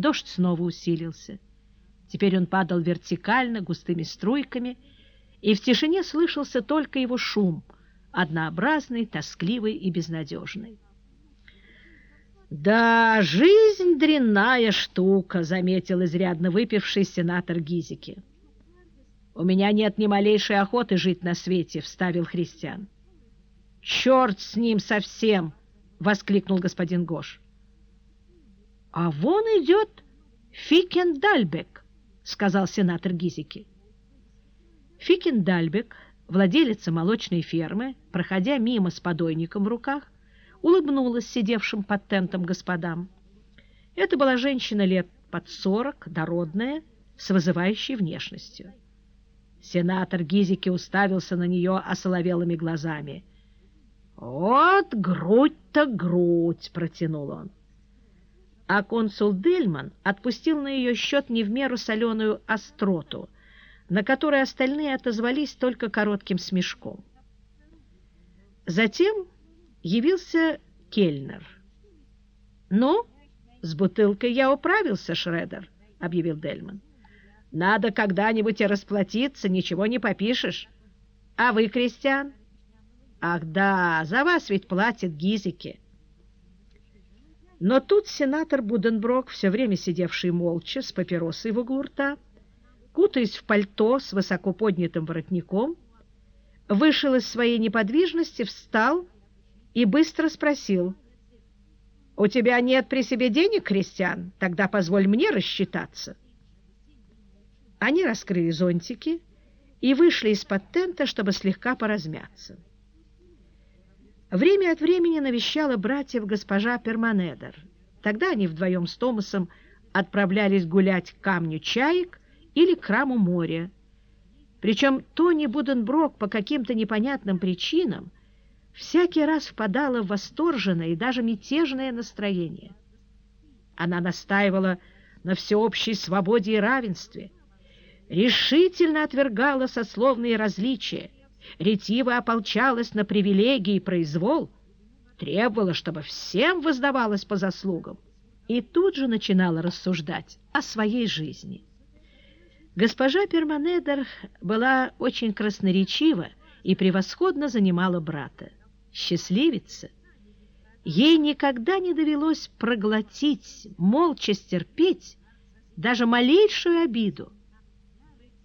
Дождь снова усилился. Теперь он падал вертикально, густыми струйками, и в тишине слышался только его шум, однообразный, тоскливый и безнадежный. «Да, жизнь дрянная штука», — заметил изрядно выпивший сенатор Гизики. «У меня нет ни малейшей охоты жить на свете», — вставил христиан. «Черт с ним совсем!» — воскликнул господин Гош. «А вон идет Фике Дальбек», — сказал сенатор Гизеке. Фике Дальбек, владелец молочной фермы, проходя мимо с подойником в руках, улыбнулась сидевшим под тентом господам. Это была женщина лет под сорок, дородная, с вызывающей внешностью. Сенатор Гизеке уставился на нее осоловелыми глазами. «Вот грудь-то грудь!» — протянул он. А консул Дельман отпустил на ее счет не в меру соленую остроту, на которой остальные отозвались только коротким смешком. Затем явился кельнер. «Ну, с бутылкой я управился, Шредер», — объявил Дельман. «Надо когда-нибудь и расплатиться, ничего не попишешь. А вы, крестьян?» «Ах да, за вас ведь платят гизики». Но тут сенатор Буденброк, все время сидевший молча, с папиросой в углу рта, кутаясь в пальто с высоко поднятым воротником, вышел из своей неподвижности, встал и быстро спросил. «У тебя нет при себе денег, крестьян? Тогда позволь мне рассчитаться». Они раскрыли зонтики и вышли из-под тента, чтобы слегка поразмяться. Время от времени навещала братьев госпожа Перманедер. Тогда они вдвоем с Томасом отправлялись гулять к камню чаек или к храму моря. Причем Тони Буденброк по каким-то непонятным причинам всякий раз впадала в восторженное и даже мятежное настроение. Она настаивала на всеобщей свободе и равенстве, решительно отвергала сословные различия, ретиво ополчалась на привилегии и произвол, требовала, чтобы всем воздавалось по заслугам, и тут же начинала рассуждать о своей жизни. Госпожа Перманедер была очень красноречива и превосходно занимала брата счастливица, ей никогда не довелось проглотить, молча стерпеть даже малейшую обиду.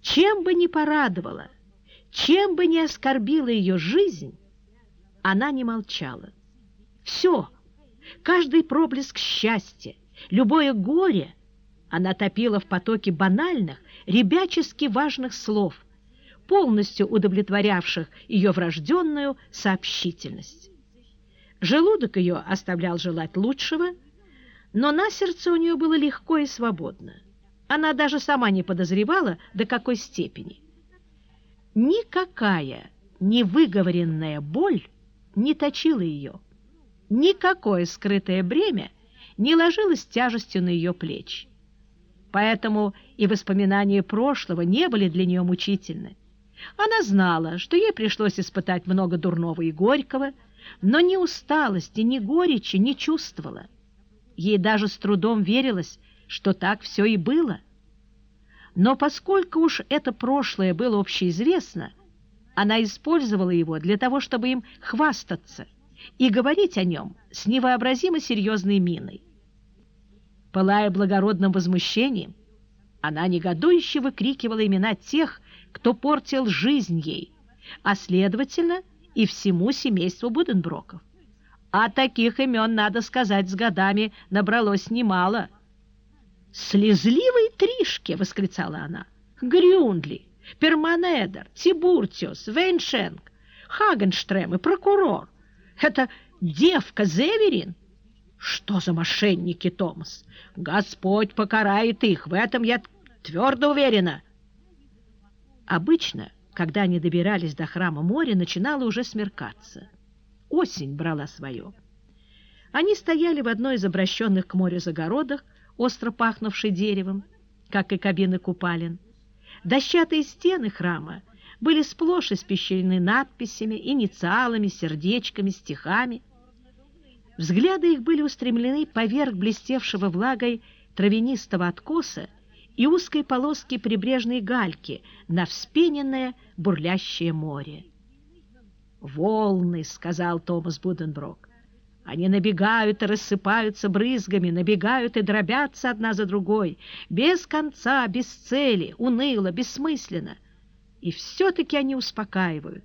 Чем бы ни порадовала, чем бы ни оскорбила ее жизнь, она не молчала. Все, каждый проблеск счастья, любое горе она топила в потоке банальных, ребячески важных слов, полностью удовлетворявших ее врожденную сообщительность. Желудок ее оставлял желать лучшего, но на сердце у нее было легко и свободно. Она даже сама не подозревала, до какой степени. Никакая невыговоренная боль не точила ее. Никакое скрытое бремя не ложилось тяжестью на ее плечи. Поэтому и воспоминания прошлого не были для нее мучительны. Она знала, что ей пришлось испытать много дурного и горького, но ни усталости, ни горечи не чувствовала. Ей даже с трудом верилось, что так все и было. Но поскольку уж это прошлое было общеизвестно, она использовала его для того, чтобы им хвастаться и говорить о нем с невообразимо серьезной миной. Пылая благородным возмущением, она негодующе выкрикивала имена тех, кто портил жизнь ей, а, следовательно, и всему семейству Буденброков. А таких имен, надо сказать, с годами набралось немало. «Слезливые тришки!» — восклицала она. «Грюндли, Перманедер, Тибуртиус, Вейншенк, Хагенштрем и прокурор. Это девка Зеверин?» «Что за мошенники, Томас? Господь покарает их, в этом я твердо уверена». Обычно, когда они добирались до храма моря, начинало уже смеркаться. Осень брала свое. Они стояли в одной из обращенных к морю загородах, остро пахнувшей деревом, как и кабины купалин. Дощатые стены храма были сплошь испещрены надписями, инициалами, сердечками, стихами. Взгляды их были устремлены поверх блестевшего влагой травянистого откоса и узкой полоски прибрежной гальки на вспененное бурлящее море. «Волны», — сказал Томас Буденброк. «Они набегают и рассыпаются брызгами, набегают и дробятся одна за другой, без конца, без цели, уныло, бессмысленно. И все-таки они успокаивают,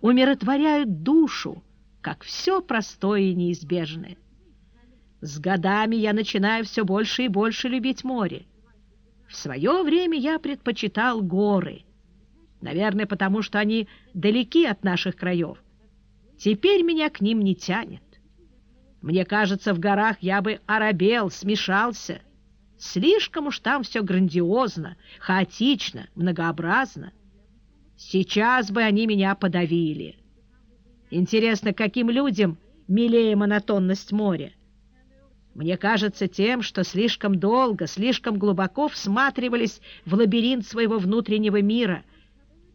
умиротворяют душу, как все простое и неизбежное. С годами я начинаю все больше и больше любить море. В свое время я предпочитал горы — Наверное, потому что они далеки от наших краев. Теперь меня к ним не тянет. Мне кажется, в горах я бы оробел, смешался. Слишком уж там все грандиозно, хаотично, многообразно. Сейчас бы они меня подавили. Интересно, каким людям милее монотонность моря? Мне кажется тем, что слишком долго, слишком глубоко всматривались в лабиринт своего внутреннего мира —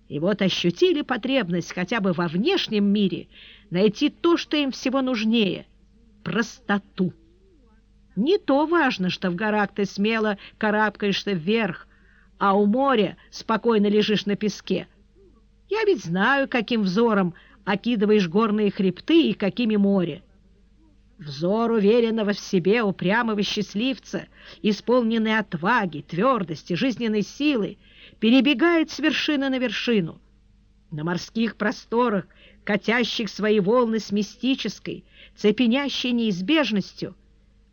и вот ощутили потребность хотя бы во внешнем мире найти то, что им всего нужнее — простоту. Не то важно, что в горах ты смело карабкаешься вверх, а у моря спокойно лежишь на песке. Я ведь знаю, каким взором окидываешь горные хребты и какими море. Взор уверенного в себе упрямого счастливца, исполненный отваги, твердости, жизненной силы — перебегает с вершины на вершину. На морских просторах, катящих свои волны с мистической, цепенящей неизбежностью,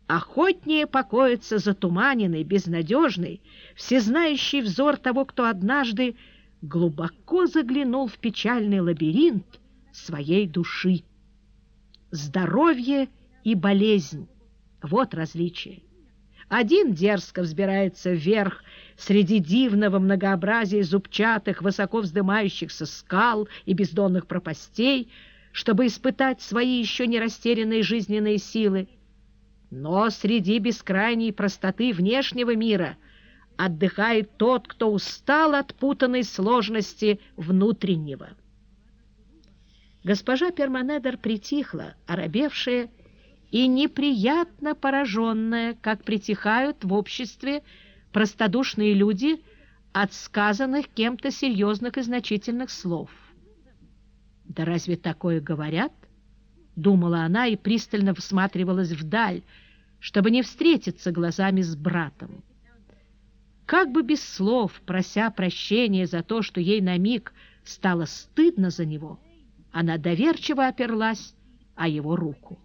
охотнее покоится затуманенный, безнадежный, всезнающий взор того, кто однажды глубоко заглянул в печальный лабиринт своей души. Здоровье и болезнь — вот различие. Один дерзко взбирается вверх среди дивного многообразия зубчатых, высоко вздымающихся скал и бездонных пропастей, чтобы испытать свои еще не растерянные жизненные силы. Но среди бескрайней простоты внешнего мира отдыхает тот, кто устал от путанной сложности внутреннего. Госпожа Перманедер притихла, оробевшая и неприятно пораженная, как притихают в обществе простодушные люди от сказанных кем-то серьезных и значительных слов. «Да разве такое говорят?» — думала она и пристально всматривалась вдаль, чтобы не встретиться глазами с братом. Как бы без слов, прося прощения за то, что ей на миг стало стыдно за него, она доверчиво оперлась о его руку.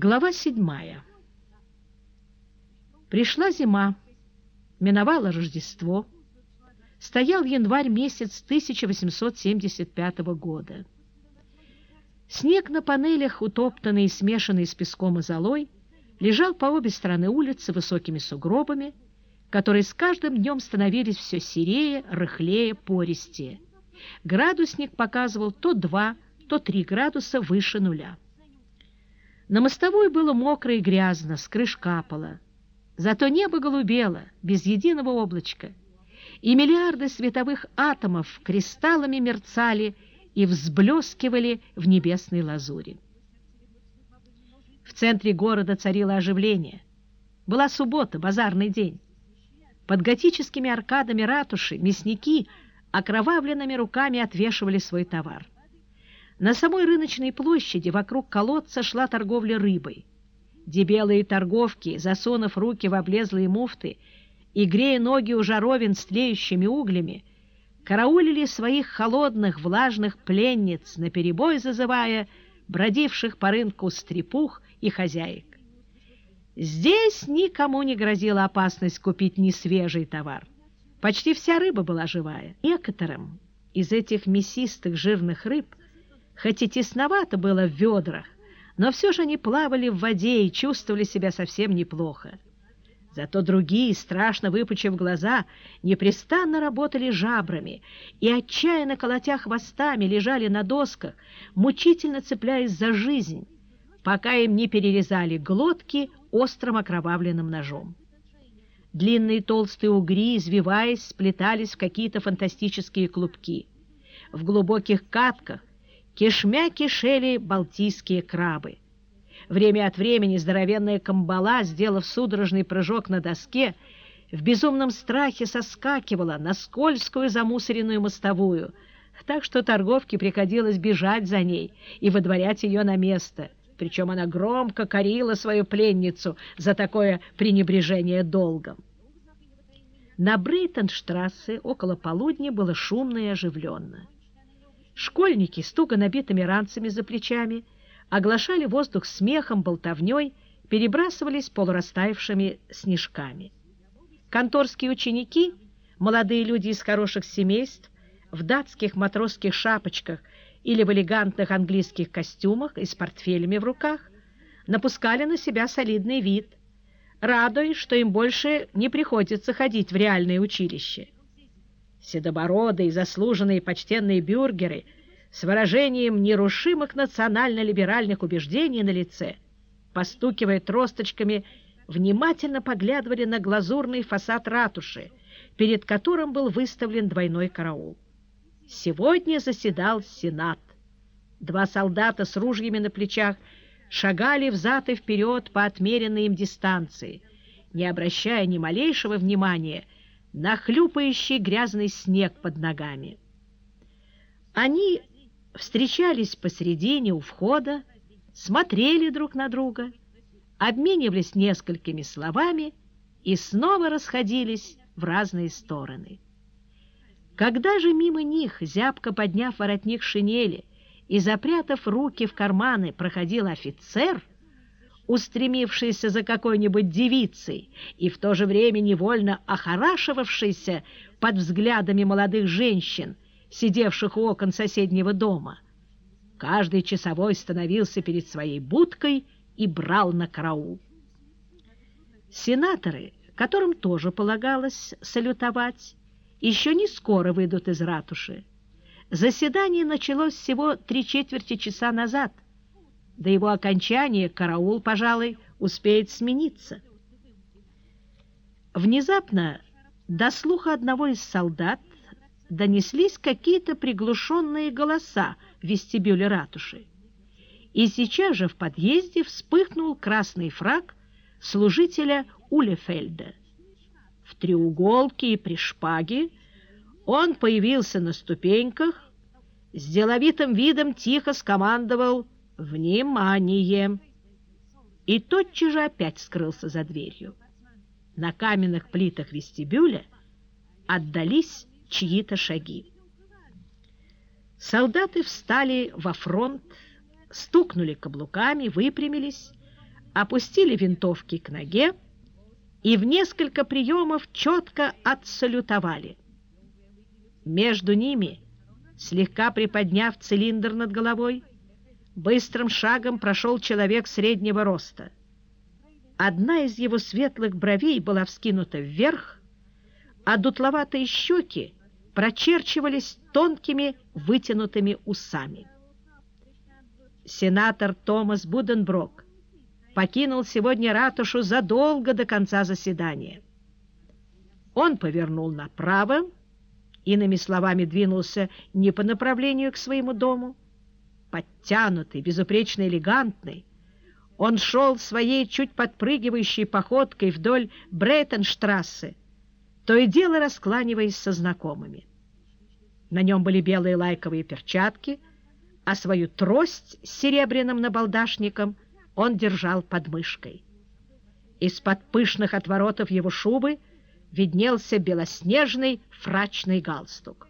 Глава седьмая. Пришла зима, миновало Рождество, стоял январь месяц 1875 года. Снег на панелях, утоптанный и смешанный с песком и золой, лежал по обе стороны улицы высокими сугробами, которые с каждым днем становились все серее, рыхлее, пористее. Градусник показывал то два, то три градуса выше нуля. На мостовой было мокро и грязно, с крыш капало. Зато небо голубело, без единого облачка, и миллиарды световых атомов кристаллами мерцали и взблескивали в небесной лазури. В центре города царило оживление. Была суббота, базарный день. Под готическими аркадами ратуши мясники окровавленными руками отвешивали свой товар. На самой рыночной площади вокруг колодца шла торговля рыбой. Дебелые торговки, засунув руки в облезлые муфты и грея ноги у жаровин с тлеющими углями, караулили своих холодных влажных пленниц, наперебой зазывая бродивших по рынку стрепух и хозяек. Здесь никому не грозила опасность купить несвежий товар. Почти вся рыба была живая. Некоторым из этих мясистых жирных рыб Хоть и тесновато было в ведрах, но все же они плавали в воде и чувствовали себя совсем неплохо. Зато другие, страшно выпучив глаза, непрестанно работали жабрами и, отчаянно колотя хвостами, лежали на досках, мучительно цепляясь за жизнь, пока им не перерезали глотки острым окровавленным ножом. Длинные толстые угри, извиваясь, сплетались в какие-то фантастические клубки. В глубоких катках кишмя кишели балтийские крабы. Время от времени здоровенная камбала, сделав судорожный прыжок на доске, в безумном страхе соскакивала на скользкую замусоренную мостовую, так что торговке приходилось бежать за ней и выдворять ее на место. Причем она громко корила свою пленницу за такое пренебрежение долгом. На Брейтенштрассе около полудня было шумно и оживленно. Школьники с туго набитыми ранцами за плечами оглашали воздух смехом, болтовней, перебрасывались полурастаявшими снежками. Конторские ученики, молодые люди из хороших семейств, в датских матросских шапочках или в элегантных английских костюмах и с портфелями в руках, напускали на себя солидный вид, радуясь, что им больше не приходится ходить в реальное училище. Седобородые, заслуженные почтенные бюргеры с выражением нерушимых национально-либеральных убеждений на лице, постукивая тросточками внимательно поглядывали на глазурный фасад ратуши, перед которым был выставлен двойной караул. Сегодня заседал Сенат. Два солдата с ружьями на плечах шагали взад и вперед по отмеренной им дистанции, не обращая ни малейшего внимания на хлюпающий грязный снег под ногами. Они встречались посередине у входа, смотрели друг на друга — обменивались несколькими словами и снова расходились в разные стороны. Когда же мимо них, зябко подняв воротник шинели и запрятав руки в карманы, проходил офицер, устремившийся за какой-нибудь девицей и в то же время невольно охорашивавшийся под взглядами молодых женщин, сидевших у окон соседнего дома, каждый часовой становился перед своей будкой и брал на караул. Сенаторы, которым тоже полагалось салютовать, еще не скоро выйдут из ратуши. Заседание началось всего три четверти часа назад. До его окончания караул, пожалуй, успеет смениться. Внезапно до слуха одного из солдат донеслись какие-то приглушенные голоса в вестибюле ратуши и сейчас же в подъезде вспыхнул красный фраг служителя Улефельда. В треуголке и при шпаге он появился на ступеньках, с деловитым видом тихо скомандовал «Внимание!» и тотчас же опять скрылся за дверью. На каменных плитах вестибюля отдались чьи-то шаги. Солдаты встали во фронт, стукнули каблуками, выпрямились, опустили винтовки к ноге и в несколько приемов четко отсалютовали. Между ними, слегка приподняв цилиндр над головой, быстрым шагом прошел человек среднего роста. Одна из его светлых бровей была вскинута вверх, а дутловатые щеки прочерчивались тонкими вытянутыми усами сенатор Томас Буденброк покинул сегодня ратушу задолго до конца заседания. Он повернул направо, иными словами двинулся не по направлению к своему дому. Подтянутый, безупречно элегантный, он шел своей чуть подпрыгивающей походкой вдоль Бреттенштрассе, то и дело раскланиваясь со знакомыми. На нем были белые лайковые перчатки — а свою трость с серебряным набалдашником он держал под мышкой. Из-под пышных отворотов его шубы виднелся белоснежный фрачный галстук.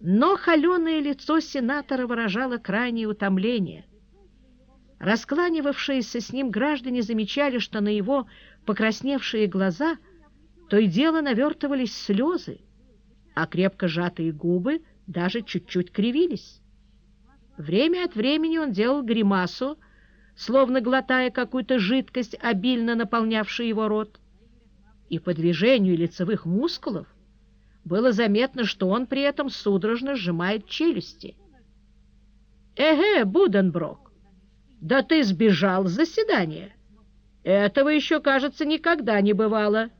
Но холеное лицо сенатора выражало крайнее утомление. Раскланивавшиеся с ним граждане замечали, что на его покрасневшие глаза то и дело навертывались слезы, а крепко сжатые губы даже чуть-чуть кривились. Время от времени он делал гримасу, словно глотая какую-то жидкость, обильно наполнявшую его рот. И по движению лицевых мускулов было заметно, что он при этом судорожно сжимает челюсти. «Эге, Буденброк, да ты сбежал с заседания! Этого еще, кажется, никогда не бывало!»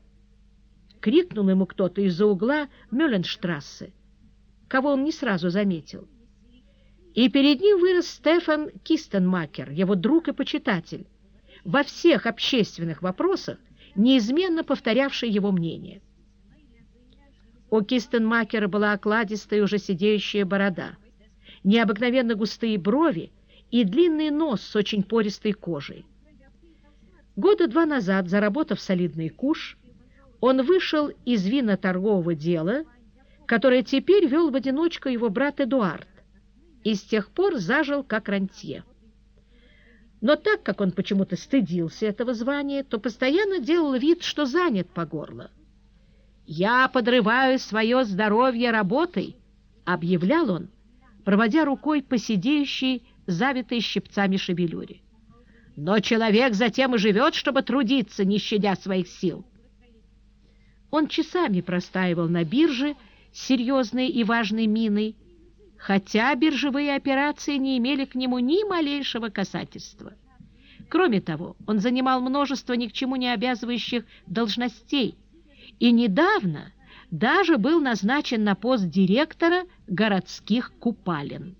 Крикнул ему кто-то из-за угла Мюлленштрассе, кого он не сразу заметил. И перед ним вырос Стефан Кистенмакер, его друг и почитатель, во всех общественных вопросах, неизменно повторявший его мнение. У Кистенмакера была окладистая уже сидеющая борода, необыкновенно густые брови и длинный нос с очень пористой кожей. Года два назад, заработав солидный куш, он вышел из виноторгового дела, которое теперь вел в одиночку его брат Эдуард, и с тех пор зажил как рантье. Но так как он почему-то стыдился этого звания, то постоянно делал вид, что занят по горло. «Я подрываю свое здоровье работой», — объявлял он, проводя рукой по сидеющей, завитой щипцами шевелюре. «Но человек затем и живет, чтобы трудиться, не щадя своих сил». Он часами простаивал на бирже с серьезной и важной миной, хотя биржевые операции не имели к нему ни малейшего касательства. Кроме того, он занимал множество ни к чему не обязывающих должностей и недавно даже был назначен на пост директора городских купалин.